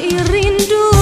rindu.